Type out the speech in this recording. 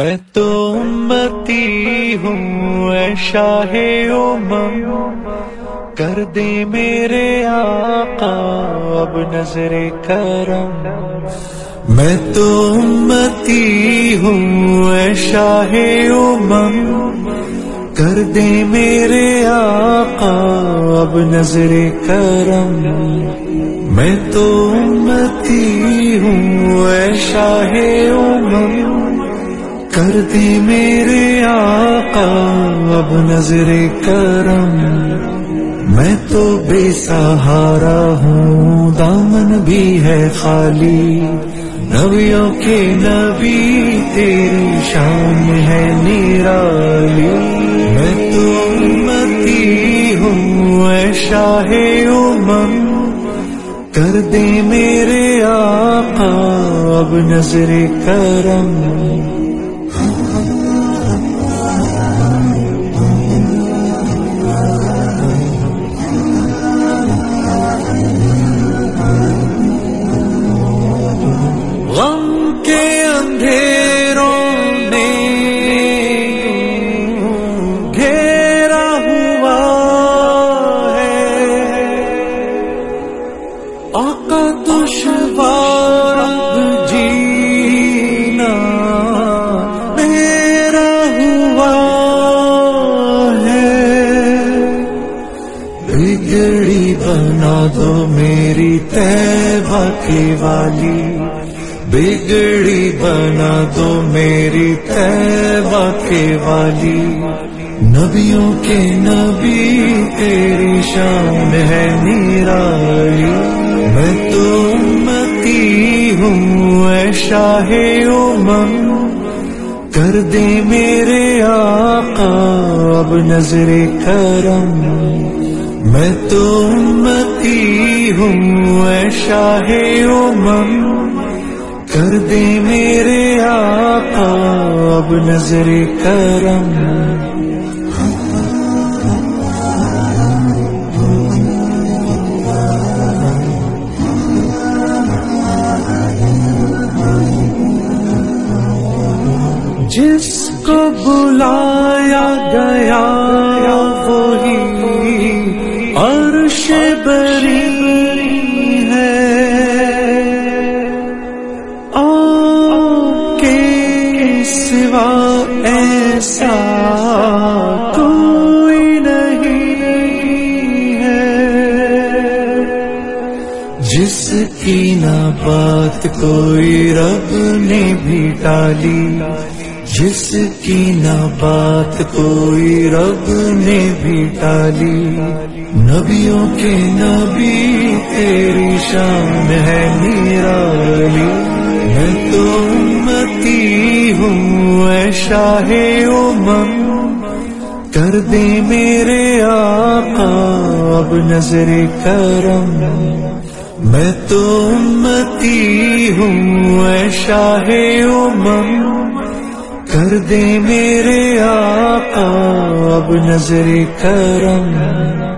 میں تو امتی ہوں، اے شاہ امم۔ کر دے میرے آقا، اب نظر کرم۔ میں تو امتی ہوں، اے شاہ امم۔ کر دے میرے آقا، اب نظر کرم۔ میں تو امتی ہوں، اے شاہ امم۔ کر دے میرے آقا، اب نظر کرم۔ میں تو بے سہارا ہوں، دامن بھی ہے خالی۔ نبیوں کے نبی، تیری شان ہے نیرالی میں تو امتی ہوں، اے شاہ امم۔ کر دے میرے آقا، اب نظر کرم۔ آقا دشوار جینا میرا ہوا ہے بگڑی بنا دو میری تیبہ کی والی۔ بگڑی بنا دو میری تیبہ کے والی۔ نبیوں کے نبی تیری شان ہے نیرالی میں تو امتی ہوں، اے شاہ امم، کر دے میرے آقا، اب نظر کرم۔ میں تو امتی ہوں، اے شاہ امم، کر دے میرے آقا، اب نظر کرم۔ جس کو بلایا گیا وہی عرش بری ہے۔ آپ کے سوا ایسا کوئی نہیں ہے۔ جس کی نہ بات کوئی رب نے بھی ٹالی جس کی نہ بات کوئی رب نے بھی ٹالی نبیوں کے نبی تیری شان ہے نیرالی میں تو امتی ہوں، اے شاہ امم۔ کر دے میرے آقا اب نظر کرم۔ میں تو امتی ہوں، اے شاہ امم۔ کر دے میرے آقا اب نظر کرم۔